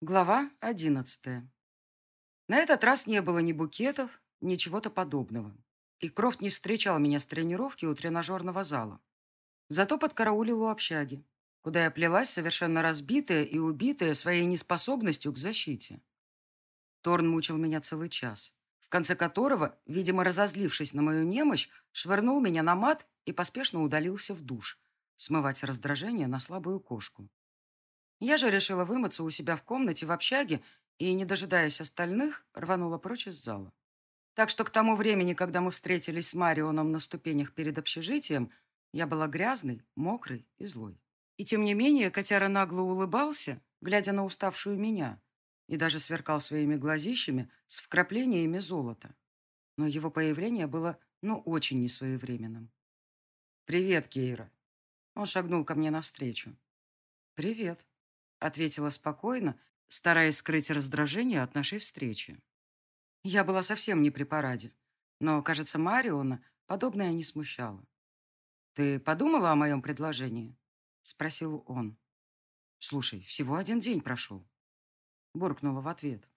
Глава одиннадцатая. На этот раз не было ни букетов, ни чего-то подобного. И Крофт не встречал меня с тренировки у тренажерного зала. Зато подкараулил у общаги, куда я плелась совершенно разбитая и убитая своей неспособностью к защите. Торн мучил меня целый час, в конце которого, видимо, разозлившись на мою немощь, швырнул меня на мат и поспешно удалился в душ, смывать раздражение на слабую кошку. Я же решила вымыться у себя в комнате в общаге и, не дожидаясь остальных, рванула прочь из зала. Так что к тому времени, когда мы встретились с Марионом на ступенях перед общежитием, я была грязной, мокрой и злой. И тем не менее котяра нагло улыбался, глядя на уставшую меня, и даже сверкал своими глазищами с вкраплениями золота. Но его появление было, ну, очень несвоевременным. «Привет, Кейра!» Он шагнул ко мне навстречу. «Привет», ответила спокойно, стараясь скрыть раздражение от нашей встречи. Я была совсем не при параде, но, кажется, Мариона подобное не смущало. «Ты подумала о моем предложении?» — спросил он. «Слушай, всего один день прошел». Буркнула в ответ.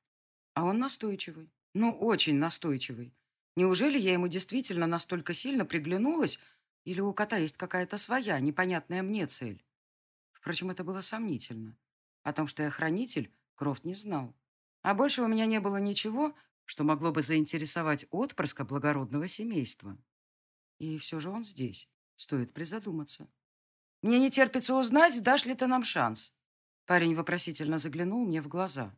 А он настойчивый. Ну, очень настойчивый. Неужели я ему действительно настолько сильно приглянулась, или у кота есть какая-то своя, непонятная мне цель? Впрочем, это было сомнительно. О том, что я хранитель, Крофт не знал. А больше у меня не было ничего, что могло бы заинтересовать отпрыска благородного семейства. И все же он здесь. Стоит призадуматься. «Мне не терпится узнать, дашь ли ты нам шанс?» Парень вопросительно заглянул мне в глаза.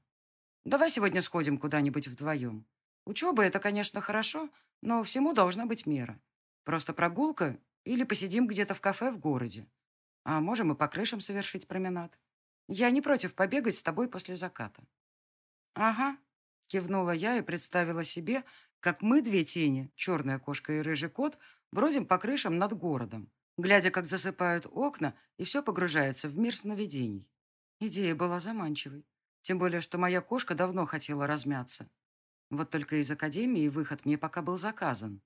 «Давай сегодня сходим куда-нибудь вдвоем. Учеба — это, конечно, хорошо, но всему должна быть мера. Просто прогулка или посидим где-то в кафе в городе. А можем и по крышам совершить променад. Я не против побегать с тобой после заката». «Ага», — кивнула я и представила себе, как мы, две тени, черная кошка и рыжий кот, бродим по крышам над городом, глядя, как засыпают окна, и все погружается в мир сновидений. Идея была заманчивой, тем более, что моя кошка давно хотела размяться. Вот только из академии выход мне пока был заказан.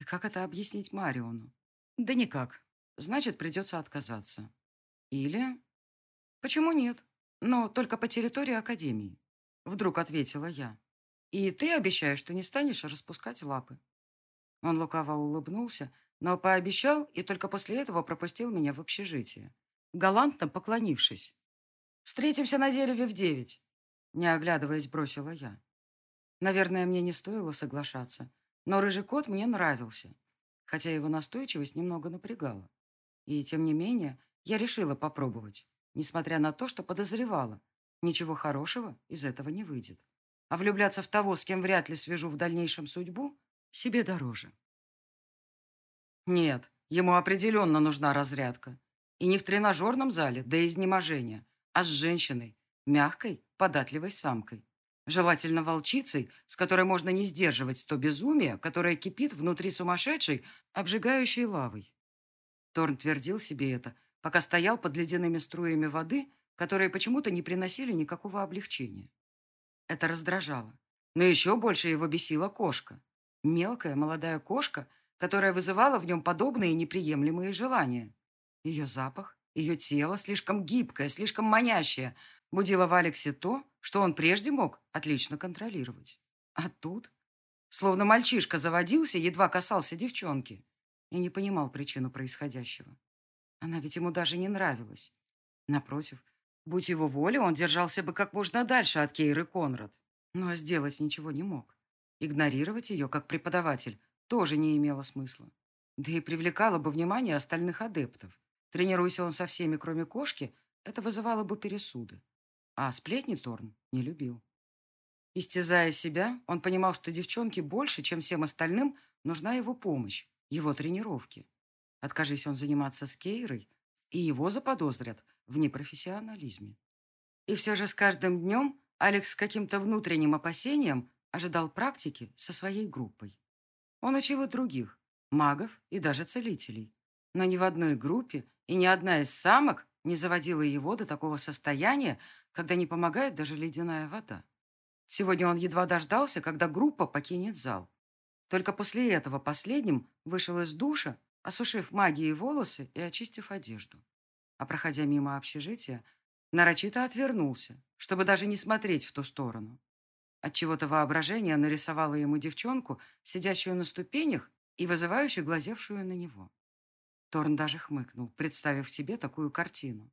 И как это объяснить Мариону? Да никак. Значит, придется отказаться. Или «Почему нет? Но только по территории Академии», — вдруг ответила я. «И ты обещаешь, что не станешь распускать лапы». Он лукаво улыбнулся, но пообещал и только после этого пропустил меня в общежитие, галантно поклонившись. «Встретимся на дереве в девять», — не оглядываясь, бросила я. Наверное, мне не стоило соглашаться, но рыжий кот мне нравился, хотя его настойчивость немного напрягала. И, тем не менее, я решила попробовать несмотря на то, что подозревала. Ничего хорошего из этого не выйдет. А влюбляться в того, с кем вряд ли свяжу в дальнейшем судьбу, себе дороже. Нет, ему определенно нужна разрядка. И не в тренажерном зале, до изнеможения, а с женщиной, мягкой, податливой самкой. Желательно волчицей, с которой можно не сдерживать то безумие, которое кипит внутри сумасшедшей, обжигающей лавой. Торн твердил себе это, пока стоял под ледяными струями воды, которые почему-то не приносили никакого облегчения. Это раздражало. Но еще больше его бесила кошка. Мелкая молодая кошка, которая вызывала в нем подобные неприемлемые желания. Ее запах, ее тело слишком гибкое, слишком манящее, будило в Алексе то, что он прежде мог отлично контролировать. А тут, словно мальчишка заводился, едва касался девчонки и не понимал причину происходящего. Она ведь ему даже не нравилась. Напротив, будь его волей, он держался бы как можно дальше от Кейры Конрад. Но сделать ничего не мог. Игнорировать ее, как преподаватель, тоже не имело смысла. Да и привлекало бы внимание остальных адептов. Тренируйся он со всеми, кроме кошки, это вызывало бы пересуды. А сплетни Торн не любил. Истязая себя, он понимал, что девчонке больше, чем всем остальным, нужна его помощь, его тренировки. Откажись он заниматься с Кейрой, и его заподозрят в непрофессионализме. И все же с каждым днем Алекс с каким-то внутренним опасением ожидал практики со своей группой. Он учил и других, магов и даже целителей. Но ни в одной группе и ни одна из самок не заводила его до такого состояния, когда не помогает даже ледяная вода. Сегодня он едва дождался, когда группа покинет зал. Только после этого последним вышел из душа осушив магией волосы и очистив одежду. А проходя мимо общежития, Нарочито отвернулся, чтобы даже не смотреть в ту сторону. Отчего-то воображение нарисовало ему девчонку, сидящую на ступенях и вызывающую глазевшую на него. Торн даже хмыкнул, представив себе такую картину.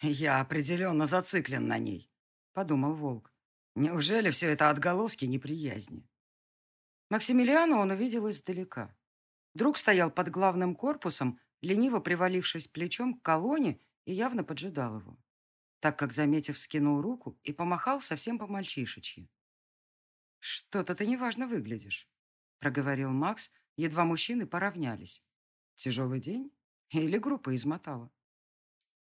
«Я определенно зациклен на ней», — подумал Волк. «Неужели все это отголоски неприязни?» Максимилиана он увидел издалека. Друг стоял под главным корпусом, лениво привалившись плечом к колонне и явно поджидал его так как, заметив, скинул руку и помахал совсем по-мальчишечьи. «Что-то ты неважно выглядишь», — проговорил Макс, едва мужчины поравнялись. «Тяжелый день? Или группа измотала?»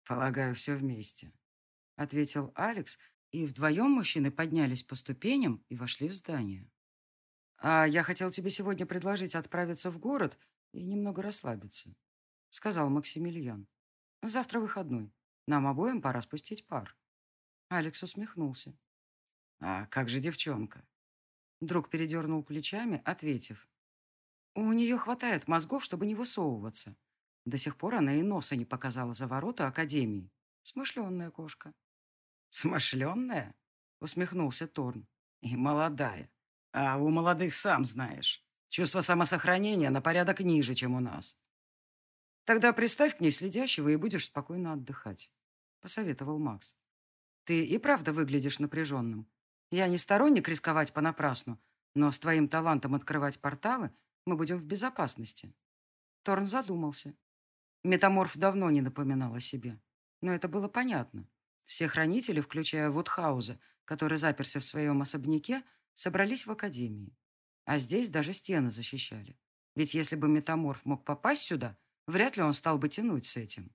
«Полагаю, все вместе», — ответил Алекс, и вдвоем мужчины поднялись по ступеням и вошли в здание. «А я хотел тебе сегодня предложить отправиться в город и немного расслабиться», — сказал Максимилиан. «Завтра выходной. Нам обоим пора спустить пар. Алекс усмехнулся. А как же девчонка? Друг передернул плечами, ответив. У нее хватает мозгов, чтобы не высовываться. До сих пор она и носа не показала за ворота Академии. Смышленная кошка. Смышленная? Усмехнулся Торн. И молодая. А у молодых сам знаешь. Чувство самосохранения на порядок ниже, чем у нас. Тогда приставь к ней следящего и будешь спокойно отдыхать посоветовал Макс. «Ты и правда выглядишь напряженным. Я не сторонник рисковать понапрасну, но с твоим талантом открывать порталы мы будем в безопасности». Торн задумался. Метаморф давно не напоминал о себе. Но это было понятно. Все хранители, включая Вудхауза, который заперся в своем особняке, собрались в Академии. А здесь даже стены защищали. Ведь если бы метаморф мог попасть сюда, вряд ли он стал бы тянуть с этим.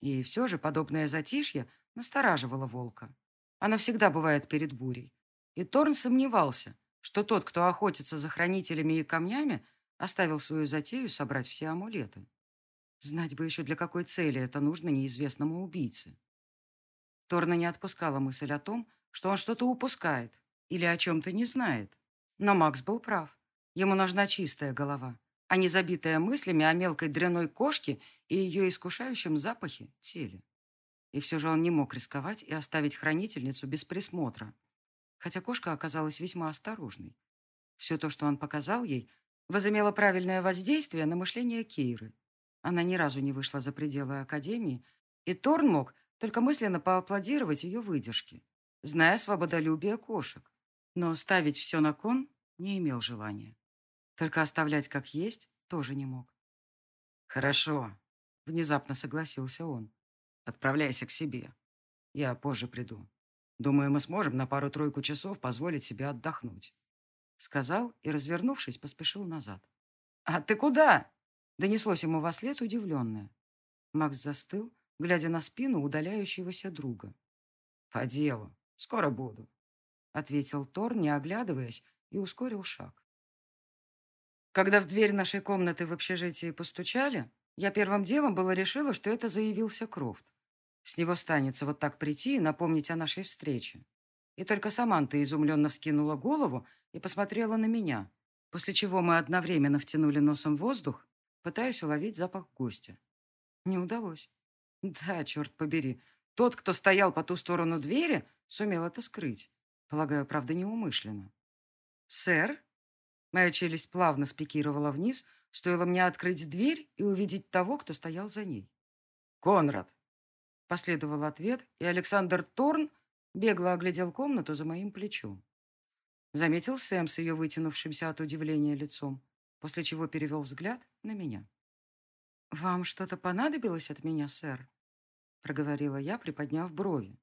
И все же подобное затишье настораживало волка. Оно всегда бывает перед бурей. И Торн сомневался, что тот, кто охотится за хранителями и камнями, оставил свою затею собрать все амулеты. Знать бы еще, для какой цели это нужно неизвестному убийце. Торна не отпускала мысль о том, что он что-то упускает или о чем-то не знает. Но Макс был прав. Ему нужна чистая голова а не забитая мыслями о мелкой дряной кошке и ее искушающем запахе теле. И все же он не мог рисковать и оставить хранительницу без присмотра, хотя кошка оказалась весьма осторожной. Все то, что он показал ей, возымело правильное воздействие на мышление Кейры. Она ни разу не вышла за пределы Академии, и Торн мог только мысленно поаплодировать ее выдержке, зная свободолюбие кошек. Но ставить все на кон не имел желания. Только оставлять как есть тоже не мог. «Хорошо», — внезапно согласился он. «Отправляйся к себе. Я позже приду. Думаю, мы сможем на пару-тройку часов позволить себе отдохнуть», — сказал и, развернувшись, поспешил назад. «А ты куда?» — донеслось ему во след удивленное. Макс застыл, глядя на спину удаляющегося друга. «По делу. Скоро буду», — ответил Тор, не оглядываясь, и ускорил шаг. Когда в дверь нашей комнаты в общежитии постучали, я первым делом было решила, что это заявился Крофт. С него станется вот так прийти и напомнить о нашей встрече. И только Саманта изумленно вскинула голову и посмотрела на меня, после чего мы одновременно втянули носом воздух, пытаясь уловить запах гостя. Не удалось. Да, черт побери, тот, кто стоял по ту сторону двери, сумел это скрыть. Полагаю, правда, неумышленно. «Сэр?» Моя челюсть плавно спикировала вниз, стоило мне открыть дверь и увидеть того, кто стоял за ней. «Конрад!» Последовал ответ, и Александр Торн бегло оглядел комнату за моим плечом. Заметил Сэм с ее вытянувшимся от удивления лицом, после чего перевел взгляд на меня. «Вам что-то понадобилось от меня, сэр?» проговорила я, приподняв брови.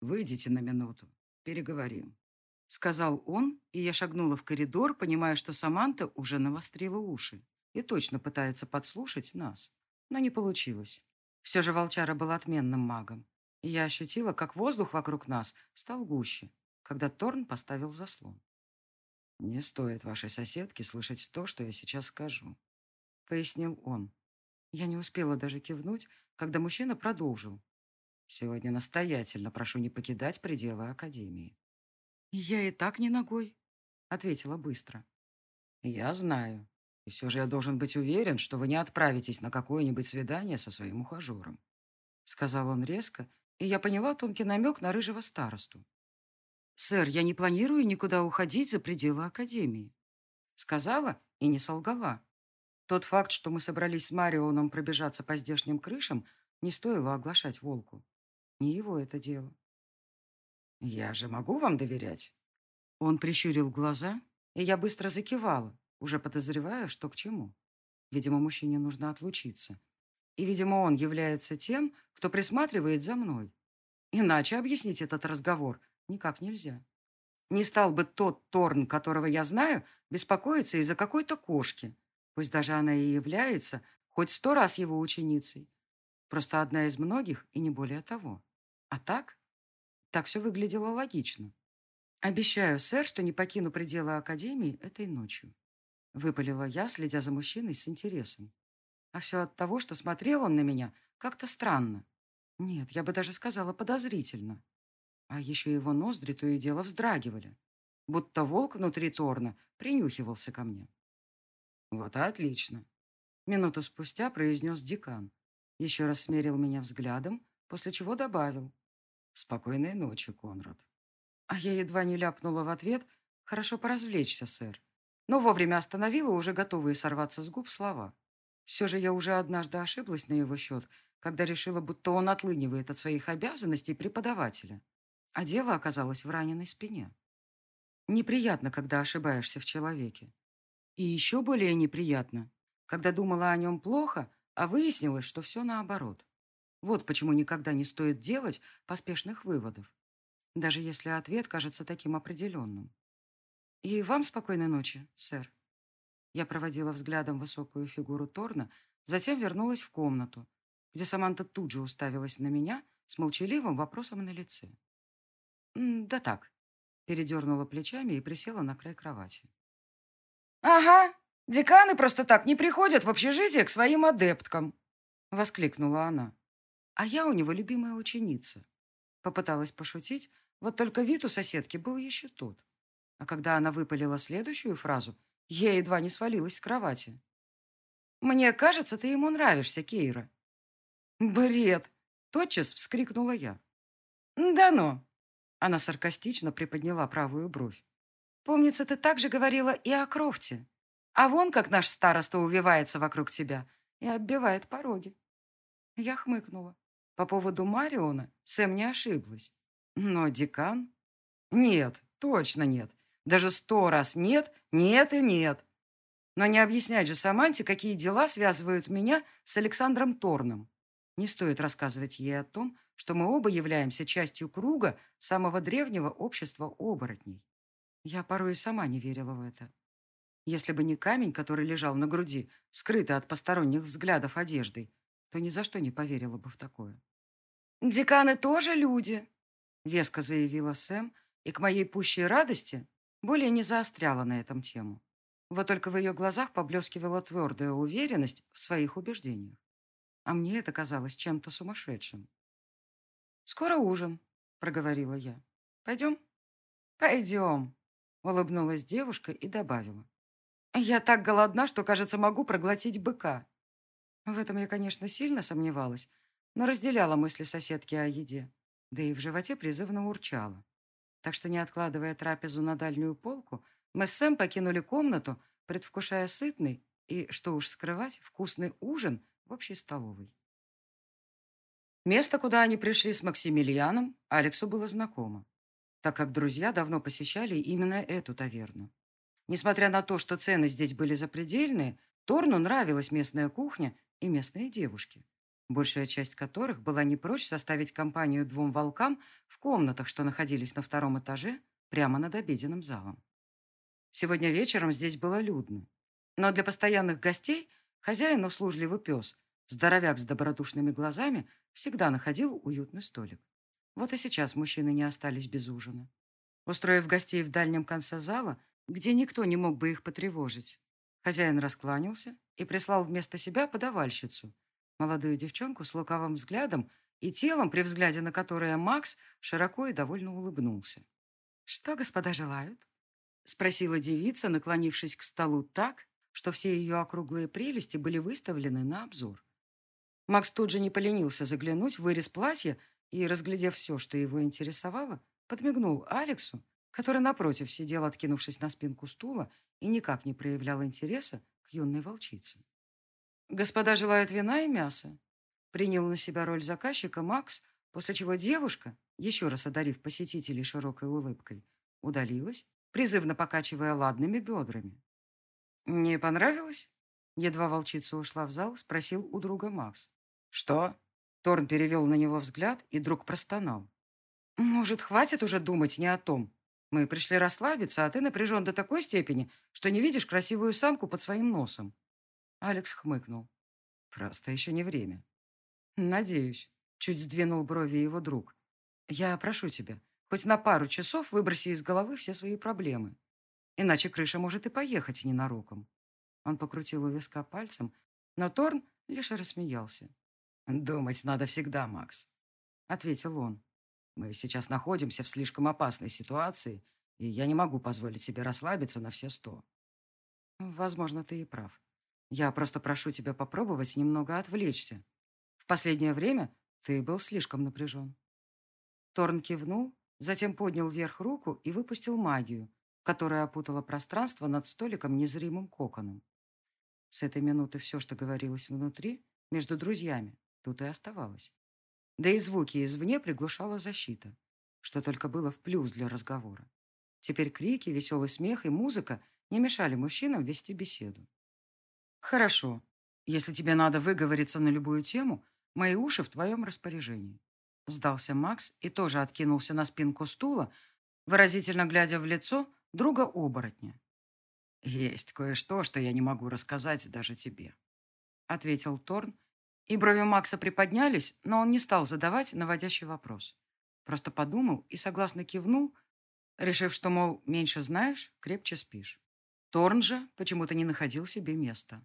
«Выйдите на минуту, переговорим». — сказал он, и я шагнула в коридор, понимая, что Саманта уже навострила уши и точно пытается подслушать нас. Но не получилось. Все же волчара был отменным магом, и я ощутила, как воздух вокруг нас стал гуще, когда Торн поставил заслон. «Не стоит вашей соседке слышать то, что я сейчас скажу», — пояснил он. Я не успела даже кивнуть, когда мужчина продолжил. «Сегодня настоятельно прошу не покидать пределы Академии. «Я и так не ногой», — ответила быстро. «Я знаю. И все же я должен быть уверен, что вы не отправитесь на какое-нибудь свидание со своим ухажером», — сказал он резко и я поняла тонкий намек на рыжего старосту. «Сэр, я не планирую никуда уходить за пределы Академии», сказала и не солгала. Тот факт, что мы собрались с Марионом пробежаться по здешним крышам, не стоило оглашать волку. Не его это дело. «Я же могу вам доверять?» Он прищурил глаза, и я быстро закивала, уже подозревая, что к чему. Видимо, мужчине нужно отлучиться. И, видимо, он является тем, кто присматривает за мной. Иначе объяснить этот разговор никак нельзя. Не стал бы тот Торн, которого я знаю, беспокоиться из-за какой-то кошки, пусть даже она и является хоть сто раз его ученицей. Просто одна из многих и не более того. А так? Так все выглядело логично. Обещаю, сэр, что не покину пределы Академии этой ночью. Выпалила я, следя за мужчиной с интересом. А все от того, что смотрел он на меня как-то странно. Нет, я бы даже сказала подозрительно. А еще его ноздри то и дело вздрагивали. Будто волк внутри Торна принюхивался ко мне. Вот отлично. Минуту спустя произнес декан. Еще раз смерил меня взглядом, после чего добавил. Спокойной ночи, Конрад. А я едва не ляпнула в ответ. Хорошо поразвлечься, сэр. Но вовремя остановила уже готовые сорваться с губ слова. Все же я уже однажды ошиблась на его счет, когда решила, будто он отлынивает от своих обязанностей преподавателя. А дело оказалось в раненой спине. Неприятно, когда ошибаешься в человеке. И еще более неприятно, когда думала о нем плохо, а выяснилось, что все наоборот. Вот почему никогда не стоит делать поспешных выводов, даже если ответ кажется таким определенным. И вам спокойной ночи, сэр. Я проводила взглядом высокую фигуру Торна, затем вернулась в комнату, где Саманта тут же уставилась на меня с молчаливым вопросом на лице. «Да так», — передернула плечами и присела на край кровати. «Ага, деканы просто так не приходят в общежитие к своим адепткам», — воскликнула она. «А я у него любимая ученица». Попыталась пошутить, вот только вид у соседки был еще тот. А когда она выпалила следующую фразу, я едва не свалилась с кровати. «Мне кажется, ты ему нравишься, Кейра». «Бред!» — тотчас вскрикнула я. «Да ну!» Она саркастично приподняла правую бровь. «Помнится, ты также говорила и о Крофте. А вон как наш староста увивается вокруг тебя и оббивает пороги». Я хмыкнула. По поводу Мариона Сэм не ошиблась. Но декан? Нет, точно нет. Даже сто раз нет, нет и нет. Но не объяснять же Саманте, какие дела связывают меня с Александром Торном. Не стоит рассказывать ей о том, что мы оба являемся частью круга самого древнего общества оборотней. Я порой и сама не верила в это. Если бы не камень, который лежал на груди, скрытый от посторонних взглядов одеждой, то ни за что не поверила бы в такое. «Деканы тоже люди», — веско заявила Сэм, и к моей пущей радости более не заостряла на этом тему. Вот только в ее глазах поблескивала твердая уверенность в своих убеждениях. А мне это казалось чем-то сумасшедшим. «Скоро ужин», — проговорила я. «Пойдем?» «Пойдем», — улыбнулась девушка и добавила. «Я так голодна, что, кажется, могу проглотить быка». В этом я, конечно, сильно сомневалась, но разделяла мысли соседки о еде, да и в животе призывно урчала. Так что, не откладывая трапезу на дальнюю полку, мы с Сэм покинули комнату, предвкушая сытный и, что уж скрывать, вкусный ужин в общей столовой. Место, куда они пришли с Максимилианом, Алексу было знакомо, так как друзья давно посещали именно эту таверну. Несмотря на то, что цены здесь были запредельные, Торну нравилась местная кухня и местные девушки, большая часть которых была не прочь составить компанию двум волкам в комнатах, что находились на втором этаже, прямо над обеденным залом. Сегодня вечером здесь было людно. Но для постоянных гостей хозяин услужливый пес, здоровяк с добродушными глазами, всегда находил уютный столик. Вот и сейчас мужчины не остались без ужина. Устроив гостей в дальнем конце зала, где никто не мог бы их потревожить, хозяин раскланялся и прислал вместо себя подавальщицу, молодую девчонку с лукавым взглядом и телом, при взгляде на которое Макс широко и довольно улыбнулся. «Что господа желают?» — спросила девица, наклонившись к столу так, что все ее округлые прелести были выставлены на обзор. Макс тут же не поленился заглянуть в вырез платья и, разглядев все, что его интересовало, подмигнул Алексу, который напротив сидел, откинувшись на спинку стула, и никак не проявлял интереса к юной волчице. «Господа желают вина и мяса», принял на себя роль заказчика Макс, после чего девушка, еще раз одарив посетителей широкой улыбкой, удалилась, призывно покачивая ладными бедрами. «Не понравилось?» Едва волчица ушла в зал, спросил у друга Макс. «Что?» Торн перевел на него взгляд, и друг простонал. «Может, хватит уже думать не о том? Мы пришли расслабиться, а ты напряжен до такой степени, что не видишь красивую самку под своим носом». Алекс хмыкнул. «Просто еще не время». «Надеюсь», — чуть сдвинул брови его друг. «Я прошу тебя, хоть на пару часов выброси из головы все свои проблемы. Иначе крыша может и поехать ненароком». Он покрутил у виска пальцем, но Торн лишь рассмеялся. «Думать надо всегда, Макс», — ответил он. «Мы сейчас находимся в слишком опасной ситуации, и я не могу позволить себе расслабиться на все сто». «Возможно, ты и прав. Я просто прошу тебя попробовать немного отвлечься. В последнее время ты был слишком напряжен». Торн кивнул, затем поднял вверх руку и выпустил магию, которая опутала пространство над столиком незримым коконом. С этой минуты все, что говорилось внутри, между друзьями, тут и оставалось. Да и звуки извне приглушала защита, что только было в плюс для разговора. Теперь крики, веселый смех и музыка не мешали мужчинам вести беседу. «Хорошо. Если тебе надо выговориться на любую тему, мои уши в твоем распоряжении». Сдался Макс и тоже откинулся на спинку стула, выразительно глядя в лицо друга-оборотня. «Есть кое-что, что я не могу рассказать даже тебе», — ответил Торн, и брови Макса приподнялись, но он не стал задавать наводящий вопрос. Просто подумал и согласно кивнул, решив, что, мол, меньше знаешь, крепче спишь. Торн же почему-то не находил себе места.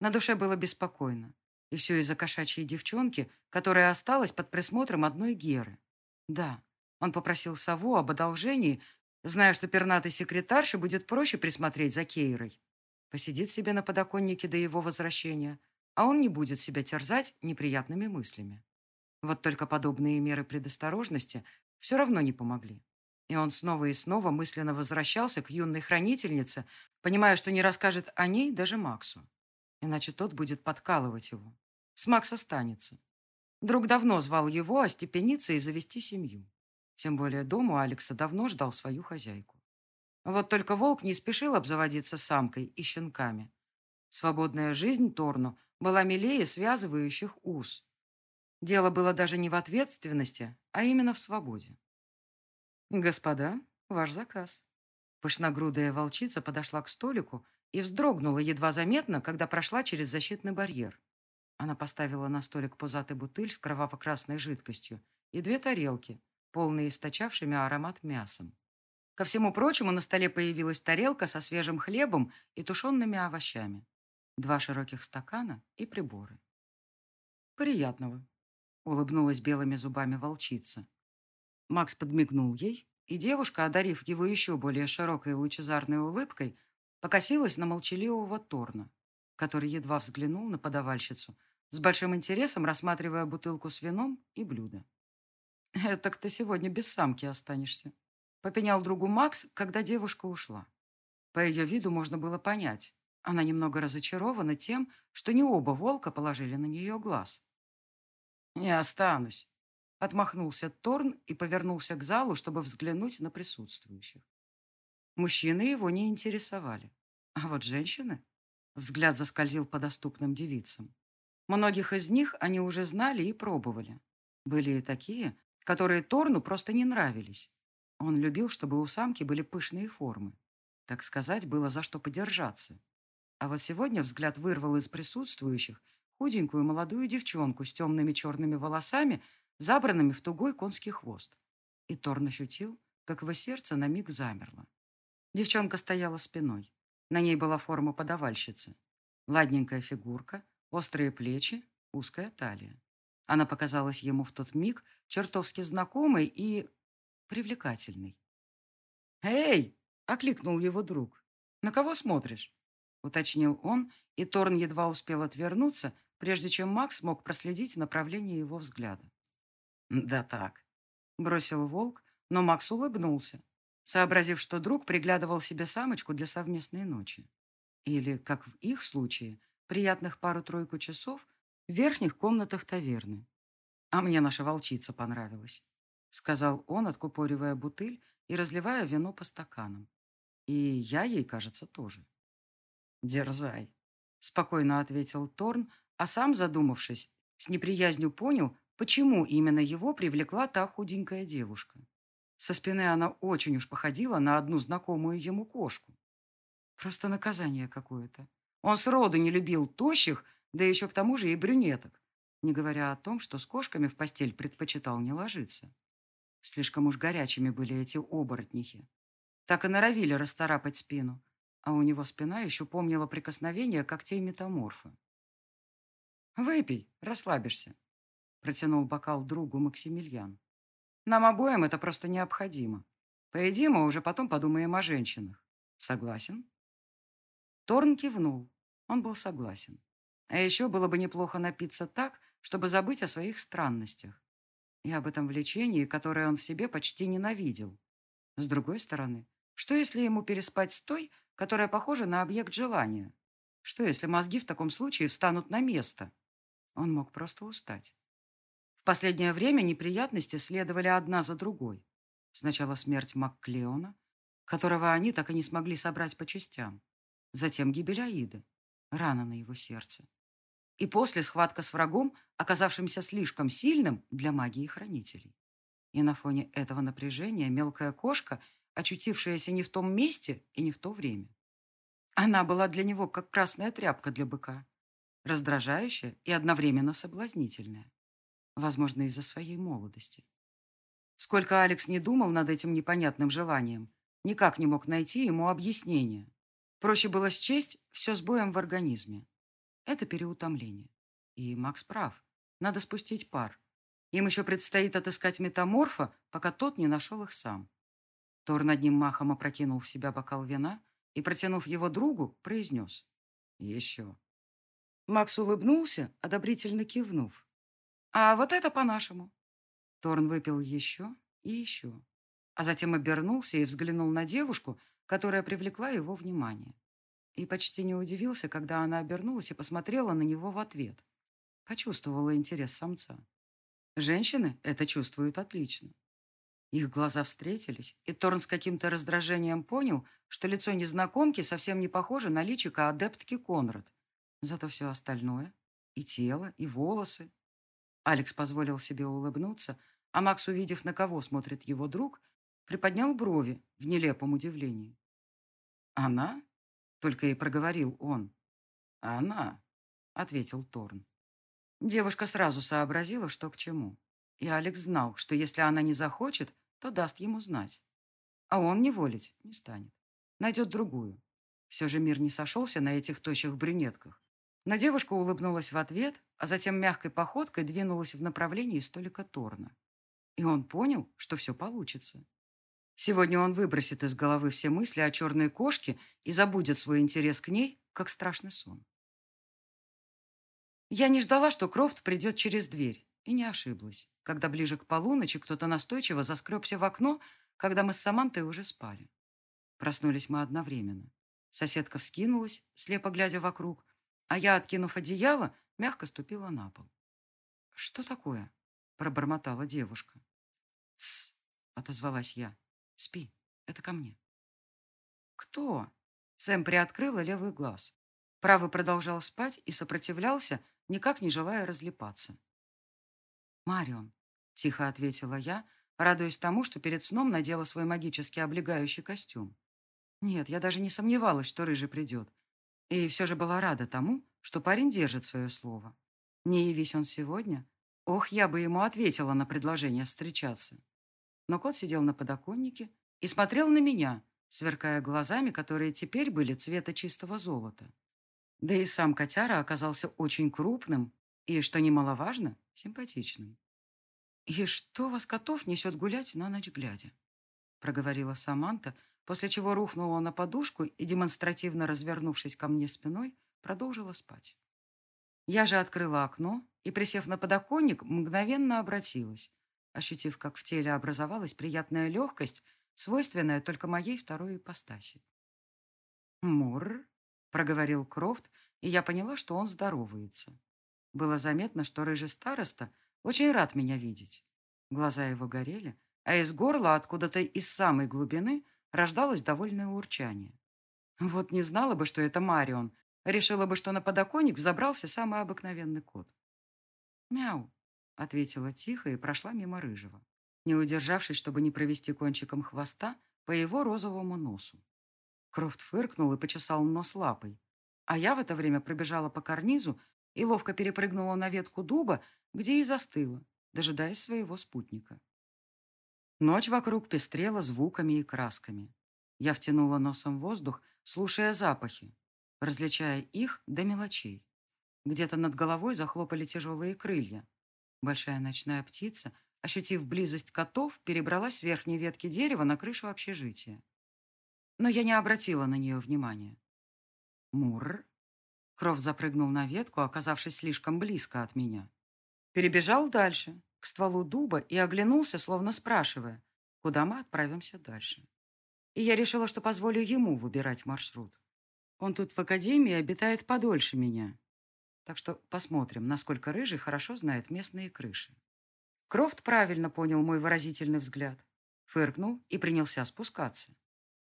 На душе было беспокойно. И все из-за кошачьей девчонки, которая осталась под присмотром одной Геры. Да, он попросил сову об одолжении, зная, что пернатой секретарше будет проще присмотреть за Кейрой. Посидит себе на подоконнике до его возвращения, а он не будет себя терзать неприятными мыслями. Вот только подобные меры предосторожности все равно не помогли. И он снова и снова мысленно возвращался к юной хранительнице, понимая, что не расскажет о ней даже Максу. Иначе тот будет подкалывать его. С Макс останется. Друг давно звал его остепениться и завести семью. Тем более дому Алекса давно ждал свою хозяйку. Вот только волк не спешил обзаводиться самкой и щенками. Свободная жизнь Торну была милее связывающих уз. Дело было даже не в ответственности, а именно в свободе. «Господа, ваш заказ». Пышногрудая волчица подошла к столику и вздрогнула едва заметно, когда прошла через защитный барьер. Она поставила на столик пузатый бутыль с кроваво-красной жидкостью и две тарелки, полные источавшими аромат мясом. Ко всему прочему, на столе появилась тарелка со свежим хлебом и тушенными овощами, два широких стакана и приборы. «Приятного», — улыбнулась белыми зубами волчица. Макс подмигнул ей, и девушка, одарив его еще более широкой лучезарной улыбкой, покосилась на молчаливого Торна, который едва взглянул на подавальщицу, с большим интересом рассматривая бутылку с вином и блюдо. «Так ты сегодня без самки останешься», — попенял другу Макс, когда девушка ушла. По ее виду можно было понять. Она немного разочарована тем, что не оба волка положили на нее глаз. «Не останусь», — отмахнулся Торн и повернулся к залу, чтобы взглянуть на присутствующих. Мужчины его не интересовали. А вот женщины... Взгляд заскользил по доступным девицам. Многих из них они уже знали и пробовали. Были и такие, которые Торну просто не нравились. Он любил, чтобы у самки были пышные формы. Так сказать, было за что подержаться. А вот сегодня взгляд вырвал из присутствующих худенькую молодую девчонку с темными черными волосами, забранными в тугой конский хвост. И Торн ощутил, как его сердце на миг замерло. Девчонка стояла спиной. На ней была форма подавальщицы. Ладненькая фигурка, острые плечи, узкая талия. Она показалась ему в тот миг чертовски знакомой и привлекательной. «Эй!» — окликнул его друг. «На кого смотришь?» — уточнил он, и Торн едва успел отвернуться, прежде чем Макс мог проследить направление его взгляда. Да так, бросил волк, но Макс улыбнулся, сообразив, что друг приглядывал себе самочку для совместной ночи. Или, как в их случае, приятных пару-тройку часов в верхних комнатах таверны. А мне наша волчица понравилась, сказал он, откупоривая бутыль и разливая вино по стаканам. И я ей, кажется, тоже. Дерзай, спокойно ответил Торн, а сам, задумавшись, с неприязнью понял, почему именно его привлекла та худенькая девушка. Со спины она очень уж походила на одну знакомую ему кошку. Просто наказание какое-то. Он сроду не любил тощих, да еще к тому же и брюнеток, не говоря о том, что с кошками в постель предпочитал не ложиться. Слишком уж горячими были эти оборотнихи. Так и норовили расцарапать спину, а у него спина еще помнила прикосновение когтей метаморфа. «Выпей, расслабишься», — протянул бокал другу Максимилиан. «Нам обоим это просто необходимо. Поедим, а уже потом подумаем о женщинах. Согласен?» Торн кивнул. Он был согласен. А еще было бы неплохо напиться так, чтобы забыть о своих странностях. И об этом влечении, которое он в себе почти ненавидел. С другой стороны, что если ему переспать с той, которая похожа на объект желания? Что если мозги в таком случае встанут на место? Он мог просто устать. В последнее время неприятности следовали одна за другой. Сначала смерть Макклеона, которого они так и не смогли собрать по частям. Затем гибель Аиды, рана на его сердце. И после схватка с врагом, оказавшимся слишком сильным для магии хранителей. И на фоне этого напряжения мелкая кошка, очутившаяся не в том месте и не в то время. Она была для него как красная тряпка для быка, раздражающая и одновременно соблазнительная. Возможно, из-за своей молодости. Сколько Алекс не думал над этим непонятным желанием, никак не мог найти ему объяснения. Проще было счесть все с боем в организме. Это переутомление. И Макс прав. Надо спустить пар. Им еще предстоит отыскать метаморфа, пока тот не нашел их сам. Тор над ним махом опрокинул в себя бокал вина и, протянув его другу, произнес. «Еще». Макс улыбнулся, одобрительно кивнув. «А вот это по-нашему». Торн выпил еще и еще, а затем обернулся и взглянул на девушку, которая привлекла его внимание. И почти не удивился, когда она обернулась и посмотрела на него в ответ. Почувствовала интерес самца. Женщины это чувствуют отлично. Их глаза встретились, и Торн с каким-то раздражением понял, что лицо незнакомки совсем не похоже на личико адептки Конрад. Зато все остальное — и тело, и волосы. Алекс позволил себе улыбнуться, а Макс, увидев, на кого смотрит его друг, приподнял брови в нелепом удивлении. «Она?» — только и проговорил он. «Она», — ответил Торн. Девушка сразу сообразила, что к чему. И Алекс знал, что если она не захочет, то даст ему знать. А он не волить не станет. Найдет другую. Все же мир не сошелся на этих тощих брюнетках. Но девушка улыбнулась в ответ, а затем мягкой походкой двинулась в направлении столика Торна. И он понял, что все получится. Сегодня он выбросит из головы все мысли о черной кошке и забудет свой интерес к ней, как страшный сон. Я не ждала, что Крофт придет через дверь, и не ошиблась, когда ближе к полуночи кто-то настойчиво заскребся в окно, когда мы с Самантой уже спали. Проснулись мы одновременно. Соседка вскинулась, слепо глядя вокруг, а я, откинув одеяло, мягко ступила на пол. «Что такое?» – пробормотала девушка. «Тсс!» – отозвалась я. Спи, это ко мне. Кто? Сэм приоткрыла левый глаз. Правый продолжал спать и сопротивлялся, никак не желая разлипаться. «Марион», — тихо ответила я, радуясь тому, что перед сном надела свой магически облегающий костюм. Нет, я даже не сомневалась, что Рыжий придет. И все же была рада тому, что парень держит свое слово. Не явись он сегодня, ох, я бы ему ответила на предложение встречаться но кот сидел на подоконнике и смотрел на меня, сверкая глазами, которые теперь были цвета чистого золота. Да и сам котяра оказался очень крупным и, что немаловажно, симпатичным. «И что вас, котов, несет гулять на ночь глядя?» проговорила Саманта, после чего рухнула на подушку и, демонстративно развернувшись ко мне спиной, продолжила спать. Я же открыла окно и, присев на подоконник, мгновенно обратилась, ощутив, как в теле образовалась приятная легкость, свойственная только моей второй ипостаси. «Мур», — проговорил Крофт, и я поняла, что он здоровается. Было заметно, что рыжий староста очень рад меня видеть. Глаза его горели, а из горла откуда-то из самой глубины рождалось довольное урчание. Вот не знала бы, что это Марион, решила бы, что на подоконник взобрался самый обыкновенный кот. «Мяу», — ответила тихо и прошла мимо рыжего, не удержавшись, чтобы не провести кончиком хвоста по его розовому носу. Крофт фыркнул и почесал нос лапой, а я в это время пробежала по карнизу и ловко перепрыгнула на ветку дуба, где и застыла, дожидаясь своего спутника. Ночь вокруг пестрела звуками и красками. Я втянула носом воздух, слушая запахи, различая их до мелочей. Где-то над головой захлопали тяжелые крылья. Большая ночная птица, ощутив близость котов, перебралась с верхней ветки дерева на крышу общежития. Но я не обратила на нее внимания. Мур. Кров запрыгнул на ветку, оказавшись слишком близко от меня. Перебежал дальше, к стволу дуба, и оглянулся, словно спрашивая, куда мы отправимся дальше. И я решила, что позволю ему выбирать маршрут. Он тут в академии обитает подольше меня. Так что посмотрим, насколько Рыжий хорошо знает местные крыши. Крофт правильно понял мой выразительный взгляд. Фыркнул и принялся спускаться.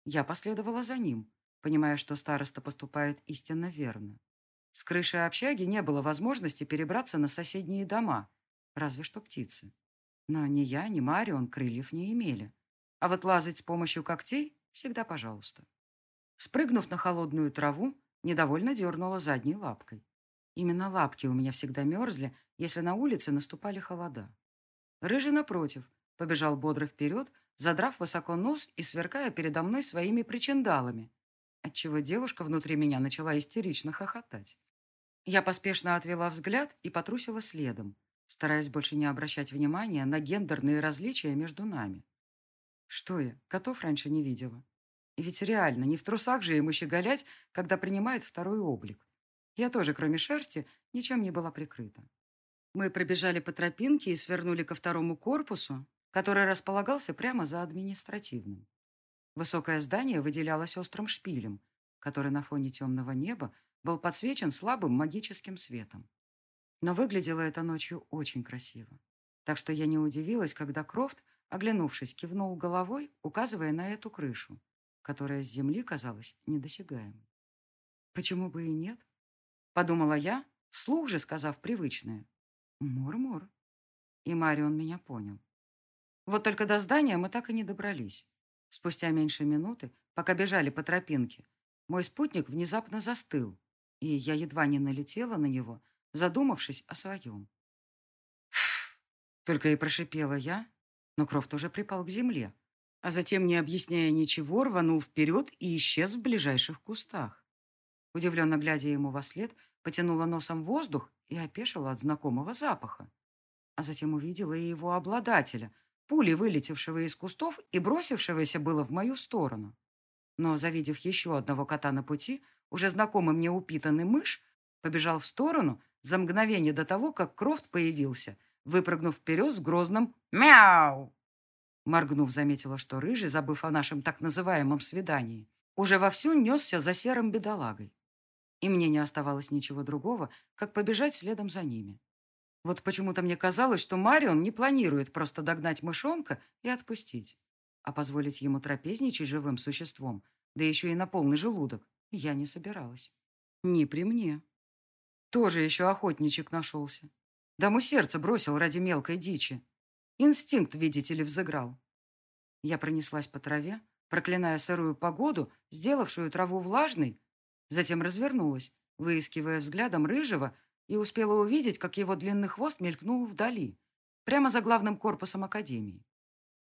Я последовала за ним, понимая, что староста поступает истинно верно. С крыши общаги не было возможности перебраться на соседние дома, разве что птицы. Но ни я, ни Марион крыльев не имели. А вот лазать с помощью когтей всегда пожалуйста. Спрыгнув на холодную траву, недовольно дернула задней лапкой. Именно лапки у меня всегда мерзли, если на улице наступали холода. Рыжий, напротив, побежал бодро вперед, задрав высоко нос и сверкая передо мной своими причиндалами, отчего девушка внутри меня начала истерично хохотать. Я поспешно отвела взгляд и потрусила следом, стараясь больше не обращать внимания на гендерные различия между нами. Что я, котов раньше не видела. И ведь реально, не в трусах же ему щеголять, когда принимает второй облик. Я тоже, кроме шерсти, ничем не была прикрыта. Мы пробежали по тропинке и свернули ко второму корпусу, который располагался прямо за административным. Высокое здание выделялось острым шпилем, который на фоне темного неба был подсвечен слабым магическим светом. Но выглядело это ночью очень красиво. Так что я не удивилась, когда Крофт, оглянувшись, кивнул головой, указывая на эту крышу, которая с земли казалась недосягаемой. Почему бы и нет? Подумала я, вслух же сказав привычное. Мур-мур. И Марион меня понял. Вот только до здания мы так и не добрались. Спустя меньше минуты, пока бежали по тропинке, мой спутник внезапно застыл, и я едва не налетела на него, задумавшись о своем. Только и прошипела я, но Крофт уже припал к земле, а затем, не объясняя ничего, рванул вперед и исчез в ближайших кустах. Удивленно глядя ему во след, потянула носом воздух и опешила от знакомого запаха. А затем увидела и его обладателя, пули вылетевшего из кустов и бросившегося было в мою сторону. Но, завидев еще одного кота на пути, уже знакомый мне упитанный мышь, побежал в сторону за мгновение до того, как Крофт появился, выпрыгнув вперед с грозным «Мяу!». Моргнув, заметила, что Рыжий, забыв о нашем так называемом свидании, уже вовсю несся за серым бедолагой. И мне не оставалось ничего другого, как побежать следом за ними. Вот почему-то мне казалось, что Марион не планирует просто догнать мышонка и отпустить, а позволить ему трапезничать живым существом, да еще и на полный желудок, я не собиралась. Не при мне. Тоже еще охотничек нашелся. Даму сердце бросил ради мелкой дичи. Инстинкт, видите ли, взыграл. Я пронеслась по траве, проклиная сырую погоду, сделавшую траву влажной, затем развернулась, выискивая взглядом рыжего, и успела увидеть, как его длинный хвост мелькнул вдали, прямо за главным корпусом академии.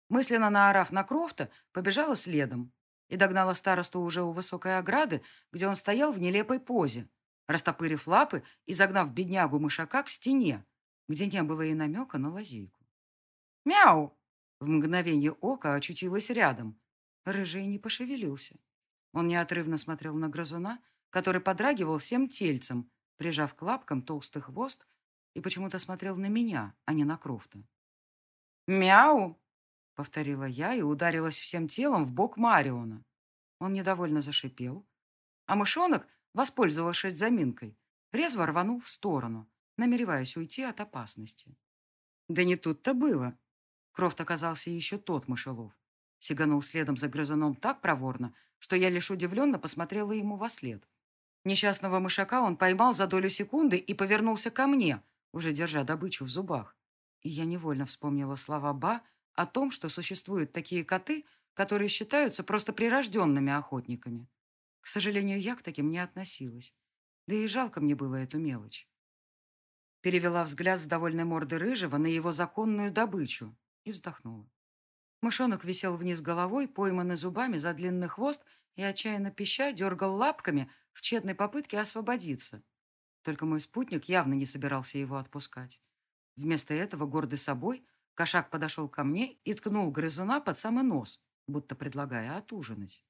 Мысленно наорав на Крофта, побежала следом и догнала старосту уже у высокой ограды, где он стоял в нелепой позе, растопырив лапы и загнав беднягу мышака к стене, где не было и намека на лазейку. «Мяу!» В мгновение ока очутилась рядом. Рыжий не пошевелился. Он неотрывно смотрел на грызуна, который подрагивал всем тельцем, прижав к лапкам толстый хвост, и почему-то смотрел на меня, а не на Крофта. «Мяу!» — повторила я и ударилась всем телом в бок Мариона. Он недовольно зашипел, а мышонок, воспользовавшись заминкой, резво рванул в сторону, намереваясь уйти от опасности. Да не тут-то было. Крофт оказался еще тот мышелов. Сиганул следом за грызуном так проворно, что я лишь удивленно посмотрела ему во след. Несчастного мышака он поймал за долю секунды и повернулся ко мне, уже держа добычу в зубах. И я невольно вспомнила слова Ба о том, что существуют такие коты, которые считаются просто прирожденными охотниками. К сожалению, я к таким не относилась. Да и жалко мне было эту мелочь. Перевела взгляд с довольной морды рыжего на его законную добычу и вздохнула. Мышонок висел вниз головой, пойманный зубами за длинный хвост и, отчаянно пища, дергал лапками в тщетной попытке освободиться. Только мой спутник явно не собирался его отпускать. Вместо этого, гордый собой, кошак подошел ко мне и ткнул грызуна под самый нос, будто предлагая отужинать.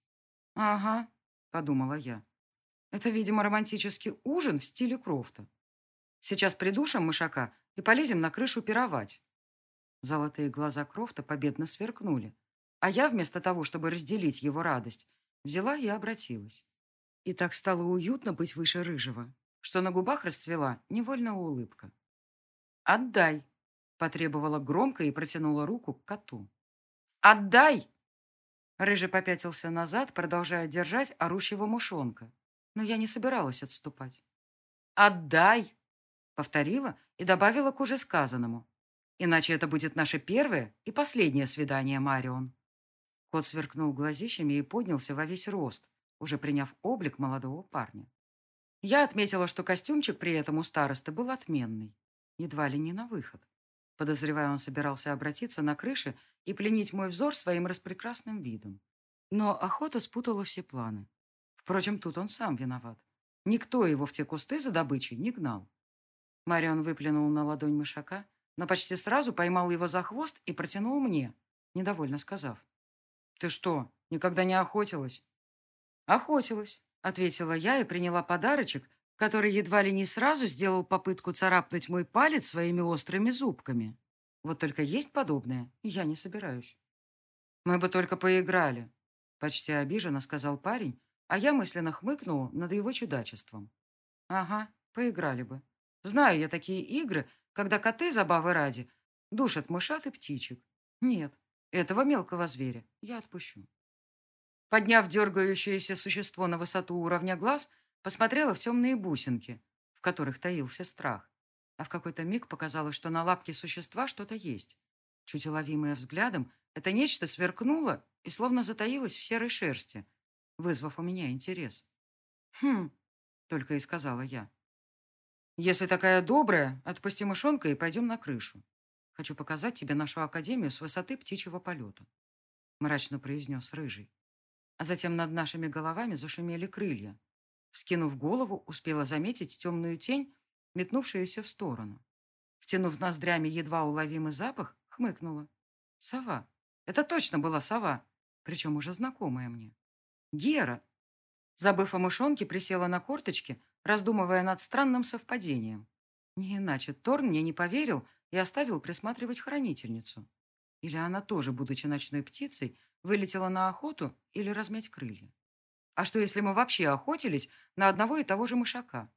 «Ага», — подумала я. «Это, видимо, романтический ужин в стиле Крофта. Сейчас придушим мышака и полезем на крышу пировать». Золотые глаза Крофта победно сверкнули, а я, вместо того, чтобы разделить его радость, взяла и обратилась. И так стало уютно быть выше рыжего, что на губах расцвела невольная улыбка. «Отдай!» — потребовала громко и протянула руку к коту. «Отдай!» Рыжий попятился назад, продолжая держать орущего мушонка. Но я не собиралась отступать. «Отдай!» — повторила и добавила к уже сказанному. Иначе это будет наше первое и последнее свидание, Марион. Кот сверкнул глазищами и поднялся во весь рост, уже приняв облик молодого парня. Я отметила, что костюмчик при этом у старосты был отменный, едва ли не на выход. Подозревая, он собирался обратиться на крыше и пленить мой взор своим распрекрасным видом. Но охота спутала все планы. Впрочем, тут он сам виноват. Никто его в те кусты за добычей не гнал. Марион выплюнул на ладонь мышака, но почти сразу поймал его за хвост и протянул мне, недовольно сказав. «Ты что, никогда не охотилась?» «Охотилась», — ответила я и приняла подарочек, который едва ли не сразу сделал попытку царапнуть мой палец своими острыми зубками. Вот только есть подобное я не собираюсь. «Мы бы только поиграли», — почти обиженно сказал парень, а я мысленно хмыкнул над его чудачеством. «Ага, поиграли бы. Знаю я такие игры, когда коты, забавы ради, душат мышат и птичек. Нет, этого мелкого зверя я отпущу. Подняв дергающееся существо на высоту уровня глаз, посмотрела в темные бусинки, в которых таился страх. А в какой-то миг показалось, что на лапке существа что-то есть. Чуть уловимое взглядом, это нечто сверкнуло и словно затаилось в серой шерсти, вызвав у меня интерес. «Хм», — только и сказала я. «Если такая добрая, отпусти мышонка и пойдем на крышу. Хочу показать тебе нашу академию с высоты птичьего полета», — мрачно произнес Рыжий. А затем над нашими головами зашумели крылья. Вскинув голову, успела заметить темную тень, метнувшуюся в сторону. Втянув ноздрями едва уловимый запах, хмыкнула. «Сова. Это точно была сова, причем уже знакомая мне. Гера!» Забыв о мышонке, присела на корточки, раздумывая над странным совпадением. Не иначе Торн мне не поверил и оставил присматривать хранительницу. Или она тоже, будучи ночной птицей, вылетела на охоту или размять крылья. А что, если мы вообще охотились на одного и того же мышака?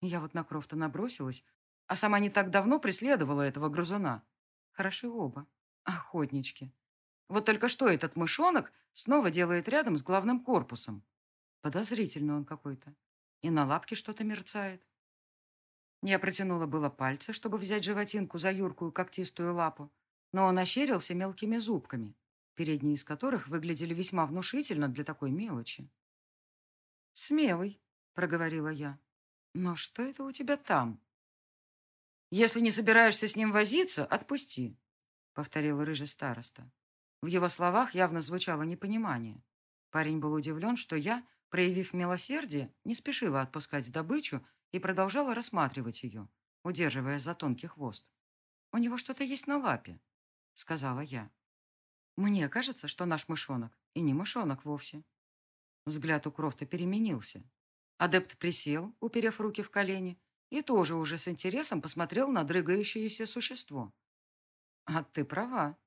Я вот на Крофта набросилась, а сама не так давно преследовала этого грызуна. Хороши оба. Охотнички. Вот только что этот мышонок снова делает рядом с главным корпусом. Подозрительный он какой-то и на лапке что-то мерцает. Я протянула было пальцы, чтобы взять животинку за юркую когтистую лапу, но он ощерился мелкими зубками, передние из которых выглядели весьма внушительно для такой мелочи. «Смелый», — проговорила я. «Но что это у тебя там?» «Если не собираешься с ним возиться, отпусти», — повторил рыжий староста. В его словах явно звучало непонимание. Парень был удивлен, что я Проявив милосердие, не спешила отпускать добычу и продолжала рассматривать ее, удерживая за тонкий хвост. «У него что-то есть на лапе», — сказала я. «Мне кажется, что наш мышонок и не мышонок вовсе». Взгляд у Крофта переменился. Адепт присел, уперев руки в колени, и тоже уже с интересом посмотрел на дрыгающееся существо. «А ты права»,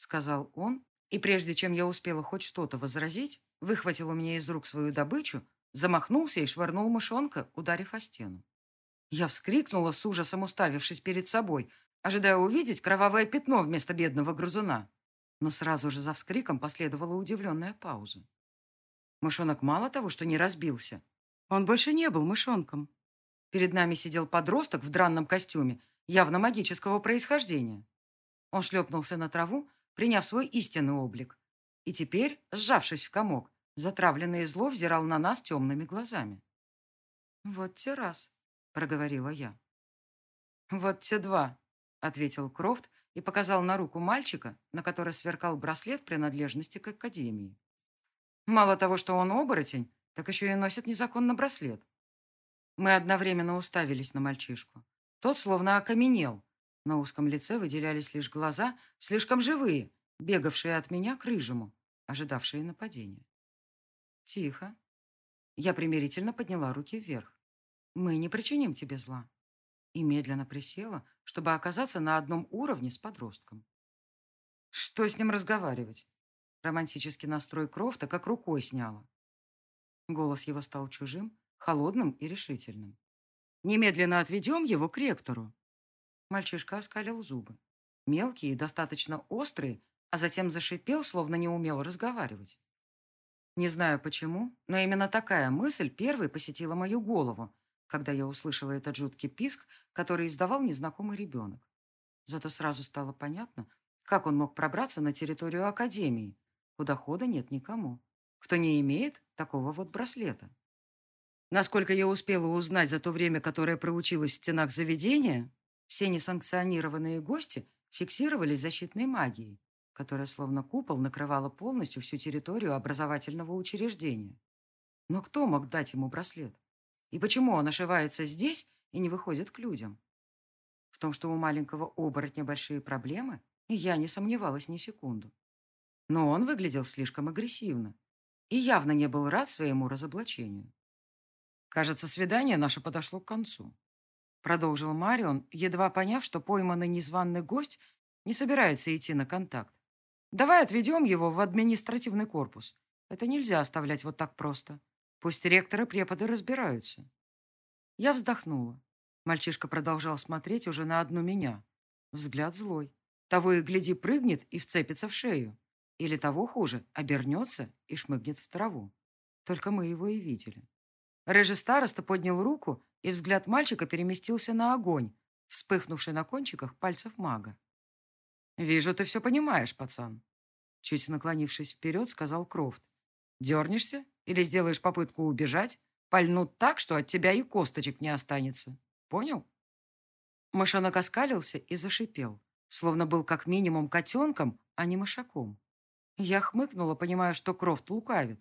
сказал он, и прежде чем я успела хоть что-то возразить, выхватил у меня из рук свою добычу, замахнулся и швырнул мышонка, ударив о стену. Я вскрикнула с ужасом, уставившись перед собой, ожидая увидеть кровавое пятно вместо бедного грызуна. Но сразу же за вскриком последовала удивленная пауза. Мышонок мало того, что не разбился, он больше не был мышонком. Перед нами сидел подросток в дранном костюме, явно магического происхождения. Он шлепнулся на траву, приняв свой истинный облик. И теперь, сжавшись в комок, затравленный зло взирал на нас темными глазами. «Вот те раз», — проговорила я. «Вот те два», — ответил Крофт и показал на руку мальчика, на которой сверкал браслет принадлежности к Академии. Мало того, что он оборотень, так еще и носит незаконно браслет. Мы одновременно уставились на мальчишку. Тот словно окаменел. На узком лице выделялись лишь глаза, слишком живые, бегавшие от меня к рыжему, ожидавшие нападения. Тихо. Я примирительно подняла руки вверх. Мы не причиним тебе зла. И медленно присела, чтобы оказаться на одном уровне с подростком. Что с ним разговаривать? Романтический настрой Крофта как рукой сняла. Голос его стал чужим, холодным и решительным. «Немедленно отведем его к ректору». Мальчишка оскалил зубы. Мелкие и достаточно острые, а затем зашипел, словно не умел разговаривать. Не знаю почему, но именно такая мысль первой посетила мою голову, когда я услышала этот жуткий писк, который издавал незнакомый ребенок. Зато сразу стало понятно, как он мог пробраться на территорию Академии, куда хода нет никому кто не имеет такого вот браслета. Насколько я успела узнать за то время, которое проучилась в стенах заведения, все несанкционированные гости фиксировались защитной магией, которая словно купол накрывала полностью всю территорию образовательного учреждения. Но кто мог дать ему браслет? И почему он ошивается здесь и не выходит к людям? В том, что у маленького оборотня большие проблемы, я не сомневалась ни секунду. Но он выглядел слишком агрессивно, и явно не был рад своему разоблачению. «Кажется, свидание наше подошло к концу», — продолжил Марион, едва поняв, что пойманный незваный гость не собирается идти на контакт. «Давай отведем его в административный корпус. Это нельзя оставлять вот так просто. Пусть ректоры преподы разбираются». Я вздохнула. Мальчишка продолжал смотреть уже на одну меня. Взгляд злой. Того и гляди прыгнет и вцепится в шею. Или того хуже, обернется и шмыгнет в траву. Только мы его и видели. Рыжий староста поднял руку, и взгляд мальчика переместился на огонь, вспыхнувший на кончиках пальцев мага. «Вижу, ты все понимаешь, пацан», — чуть наклонившись вперед, сказал Крофт. «Дернешься или сделаешь попытку убежать, пальнут так, что от тебя и косточек не останется. Понял?» Мышонок оскалился и зашипел, словно был как минимум котенком, а не мышаком. Я хмыкнула, понимая, что Крофт лукавит.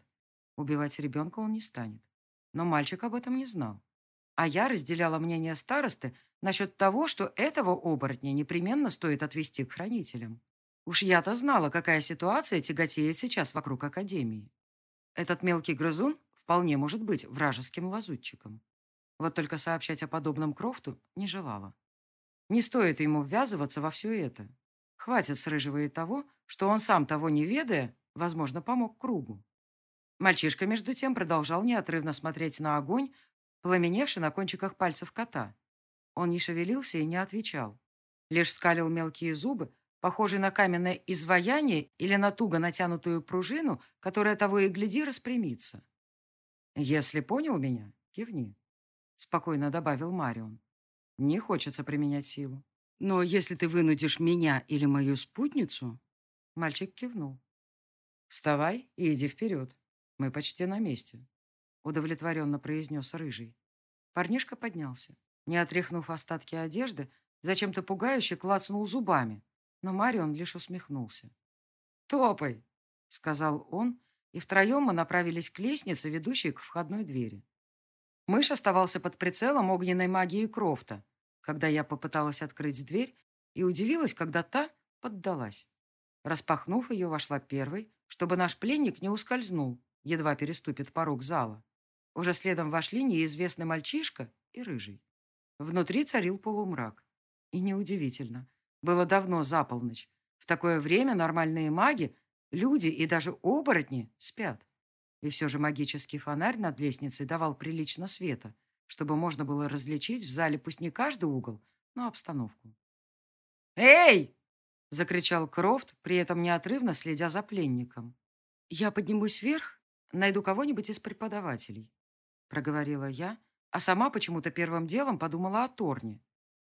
Убивать ребенка он не станет. Но мальчик об этом не знал. А я разделяла мнение старосты насчет того, что этого оборотня непременно стоит отвести к хранителям. Уж я-то знала, какая ситуация тяготеет сейчас вокруг Академии. Этот мелкий грызун вполне может быть вражеским лазутчиком. Вот только сообщать о подобном Крофту не желала. Не стоит ему ввязываться во все это. Хватит с Рыжего и того, что он сам того не ведая, возможно, помог кругу. Мальчишка, между тем, продолжал неотрывно смотреть на огонь, пламеневший на кончиках пальцев кота. Он не шевелился и не отвечал. Лишь скалил мелкие зубы, похожие на каменное изваяние или на туго натянутую пружину, которая того и гляди распрямится. «Если понял меня, кивни», — спокойно добавил Марион. «Не хочется применять силу. Но если ты вынудишь меня или мою спутницу, Мальчик кивнул. «Вставай и иди вперед. Мы почти на месте», — удовлетворенно произнес Рыжий. Парнишка поднялся. Не отряхнув остатки одежды, зачем-то пугающе клацнул зубами, но Марион лишь усмехнулся. «Топай!» — сказал он, и втроем мы направились к лестнице, ведущей к входной двери. Мышь оставался под прицелом огненной магии Крофта, когда я попыталась открыть дверь и удивилась, когда та поддалась. Распахнув ее, вошла первой, чтобы наш пленник не ускользнул, едва переступит порог зала. Уже следом вошли неизвестный мальчишка и рыжий. Внутри царил полумрак. И неудивительно. Было давно за полночь. В такое время нормальные маги, люди и даже оборотни спят. И все же магический фонарь над лестницей давал прилично света, чтобы можно было различить в зале пусть не каждый угол, но обстановку. «Эй!» — закричал Крофт, при этом неотрывно следя за пленником. «Я поднимусь вверх, найду кого-нибудь из преподавателей», — проговорила я, а сама почему-то первым делом подумала о Торне.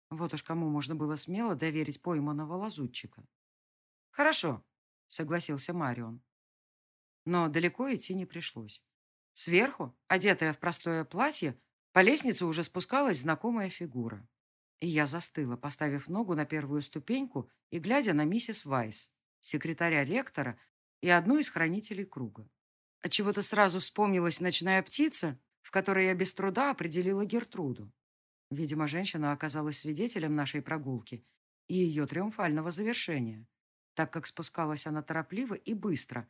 Вот уж кому можно было смело доверить пойманного лазутчика. «Хорошо», — согласился Марион. Но далеко идти не пришлось. Сверху, одетая в простое платье, по лестнице уже спускалась знакомая фигура. И я застыла, поставив ногу на первую ступеньку и глядя на миссис Вайс, секретаря ректора и одну из хранителей круга. Отчего-то сразу вспомнилась ночная птица, в которой я без труда определила Гертруду. Видимо, женщина оказалась свидетелем нашей прогулки и ее триумфального завершения, так как спускалась она торопливо и быстро,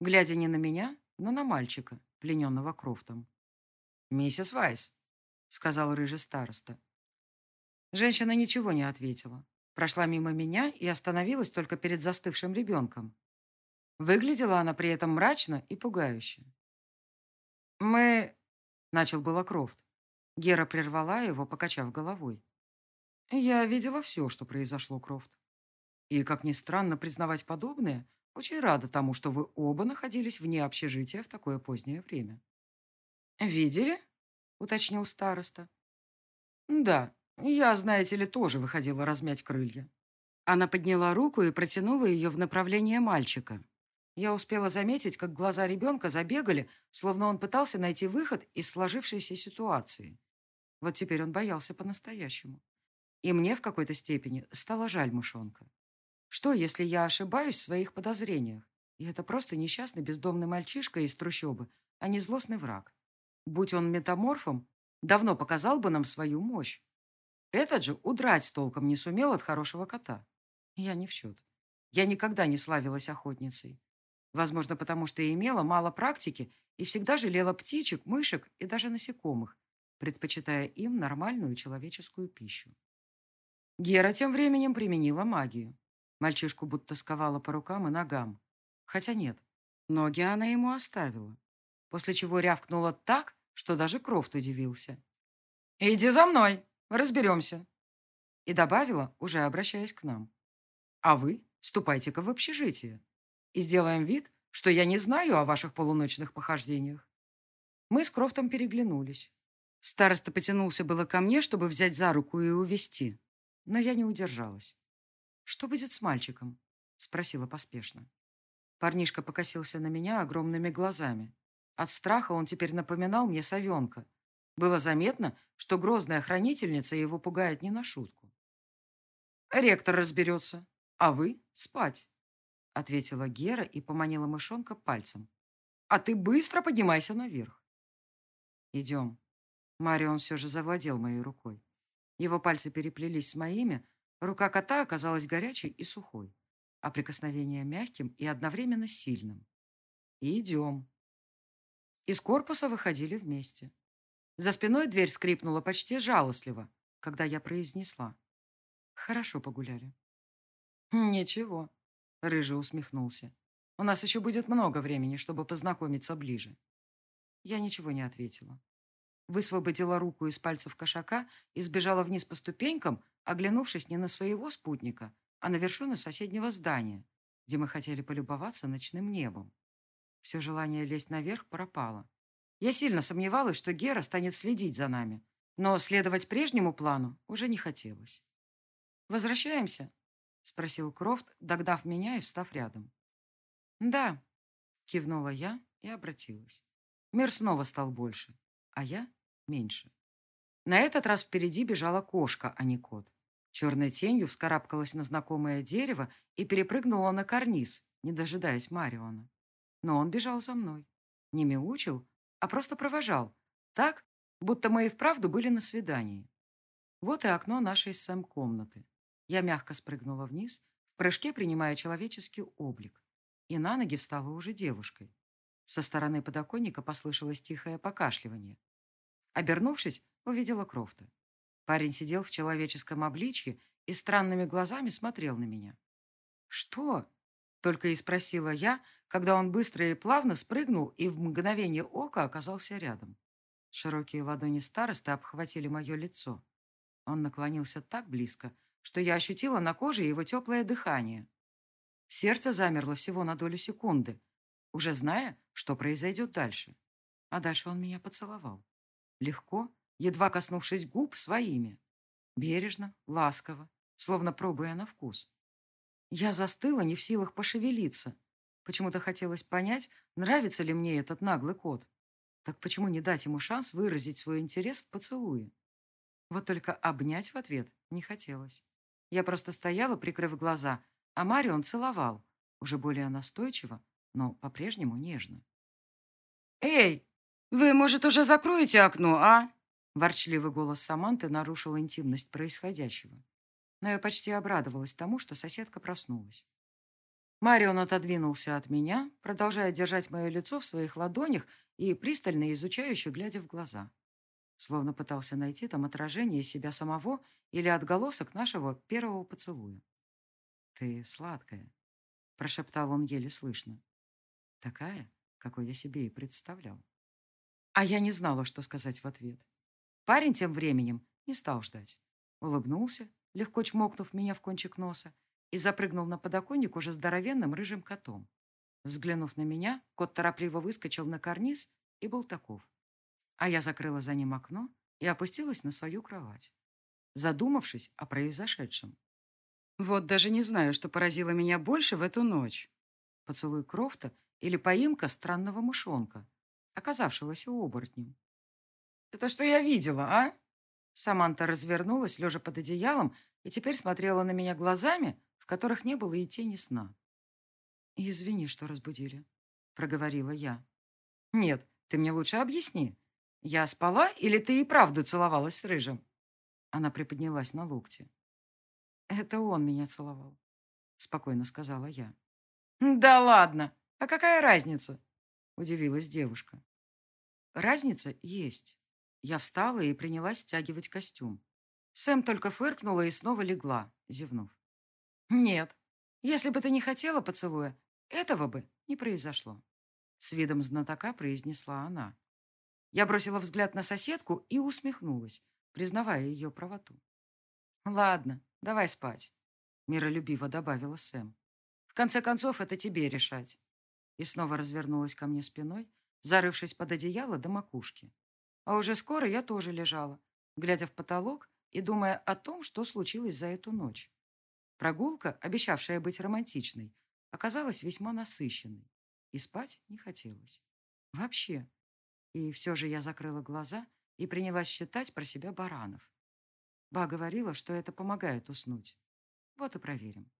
глядя не на меня, но на мальчика, плененного Крофтом. «Миссис Вайс», — сказал рыжий староста. Женщина ничего не ответила. Прошла мимо меня и остановилась только перед застывшим ребенком. Выглядела она при этом мрачно и пугающе. «Мы...» — начал было Крофт. Гера прервала его, покачав головой. «Я видела все, что произошло, Крофт. И, как ни странно признавать подобное, очень рада тому, что вы оба находились вне общежития в такое позднее время». «Видели?» — уточнил староста. «Да, я, знаете ли, тоже выходила размять крылья». Она подняла руку и протянула ее в направлении мальчика. Я успела заметить, как глаза ребенка забегали, словно он пытался найти выход из сложившейся ситуации. Вот теперь он боялся по-настоящему. И мне в какой-то степени стало жаль мышонка. Что, если я ошибаюсь в своих подозрениях? И это просто несчастный бездомный мальчишка из трущобы, а не злостный враг. Будь он метаморфом, давно показал бы нам свою мощь. Этот же удрать толком не сумел от хорошего кота. Я не в счет. Я никогда не славилась охотницей. Возможно, потому что имела мало практики и всегда жалела птичек, мышек и даже насекомых, предпочитая им нормальную человеческую пищу. Гера тем временем применила магию. Мальчишку будто сковала по рукам и ногам. Хотя нет, ноги она ему оставила. После чего рявкнула так, что даже Крофт удивился. «Иди за мной, разберемся!» И добавила, уже обращаясь к нам. «А вы ступайте-ка в общежитие и сделаем вид, что я не знаю о ваших полуночных похождениях». Мы с Крофтом переглянулись. Староста потянулся было ко мне, чтобы взять за руку и увести, но я не удержалась. «Что будет с мальчиком?» — спросила поспешно. Парнишка покосился на меня огромными глазами. От страха он теперь напоминал мне совенка. Было заметно, что грозная хранительница его пугает не на шутку. «Ректор разберется, а вы — спать», — ответила Гера и поманила мышонка пальцем. «А ты быстро поднимайся наверх». «Идем». Марион все же завладел моей рукой. Его пальцы переплелись с моими, Рука кота оказалась горячей и сухой, а прикосновение мягким и одновременно сильным. «Идем». Из корпуса выходили вместе. За спиной дверь скрипнула почти жалостливо, когда я произнесла. «Хорошо погуляли». «Ничего», — Рыжий усмехнулся. «У нас еще будет много времени, чтобы познакомиться ближе». Я ничего не ответила. Высвободила руку из пальцев кошака и сбежала вниз по ступенькам, оглянувшись не на своего спутника, а на вершину соседнего здания, где мы хотели полюбоваться ночным небом. Все желание лезть наверх пропало. Я сильно сомневалась, что Гера станет следить за нами, но следовать прежнему плану уже не хотелось. «Возвращаемся?» — спросил Крофт, догнав меня и встав рядом. «Да», — кивнула я и обратилась. Мир снова стал больше, а я — меньше. На этот раз впереди бежала кошка, а не кот. Черной тенью вскарабкалась на знакомое дерево и перепрыгнула на карниз, не дожидаясь Мариона. Но он бежал за мной. Не мяучил, а просто провожал. Так, будто мы и вправду были на свидании. Вот и окно нашей Сэм комнаты. Я мягко спрыгнула вниз, в прыжке принимая человеческий облик. И на ноги встала уже девушкой. Со стороны подоконника послышалось тихое покашливание. Обернувшись, увидела Крофта. Парень сидел в человеческом обличье и странными глазами смотрел на меня. «Что?» — только и спросила я, когда он быстро и плавно спрыгнул и в мгновение ока оказался рядом. Широкие ладони старосты обхватили мое лицо. Он наклонился так близко, что я ощутила на коже его теплое дыхание. Сердце замерло всего на долю секунды, уже зная, что произойдет дальше. А дальше он меня поцеловал. Легко, едва коснувшись губ своими. Бережно, ласково, словно пробуя на вкус. Я застыла, не в силах пошевелиться. Почему-то хотелось понять, нравится ли мне этот наглый кот. Так почему не дать ему шанс выразить свой интерес в поцелуе? Вот только обнять в ответ не хотелось. Я просто стояла, прикрыв глаза, а Марион целовал, уже более настойчиво, но по-прежнему нежно. «Эй, вы, может, уже закроете окно, а?» Ворчливый голос Саманты нарушил интимность происходящего но я почти обрадовалась тому, что соседка проснулась. Марион отодвинулся от меня, продолжая держать мое лицо в своих ладонях и пристально изучающе глядя в глаза. Словно пытался найти там отражение себя самого или отголосок нашего первого поцелуя. «Ты сладкая», — прошептал он еле слышно. «Такая, какой я себе и представлял». А я не знала, что сказать в ответ. Парень тем временем не стал ждать. Улыбнулся легко чмокнув меня в кончик носа, и запрыгнул на подоконник уже здоровенным рыжим котом. Взглянув на меня, кот торопливо выскочил на карниз и был таков. А я закрыла за ним окно и опустилась на свою кровать, задумавшись о произошедшем. Вот даже не знаю, что поразило меня больше в эту ночь. Поцелуй Крофта или поимка странного мышонка, оказавшегося оборотнем. «Это что я видела, а?» Саманта развернулась, лежа под одеялом, и теперь смотрела на меня глазами, в которых не было и тени сна. «Извини, что разбудили», — проговорила я. «Нет, ты мне лучше объясни. Я спала или ты и правду целовалась с Рыжим?» Она приподнялась на локте. «Это он меня целовал», — спокойно сказала я. «Да ладно! А какая разница?» — удивилась девушка. «Разница есть. Я встала и принялась стягивать костюм. Сэм только фыркнула и снова легла, зевнув. «Нет, если бы ты не хотела поцелуя, этого бы не произошло», с видом знатока произнесла она. Я бросила взгляд на соседку и усмехнулась, признавая ее правоту. «Ладно, давай спать», — миролюбиво добавила Сэм. «В конце концов, это тебе решать». И снова развернулась ко мне спиной, зарывшись под одеяло до макушки. А уже скоро я тоже лежала, глядя в потолок и думая о том, что случилось за эту ночь. Прогулка, обещавшая быть романтичной, оказалась весьма насыщенной, и спать не хотелось. Вообще. И все же я закрыла глаза и принялась считать про себя баранов. Ба говорила, что это помогает уснуть. Вот и проверим.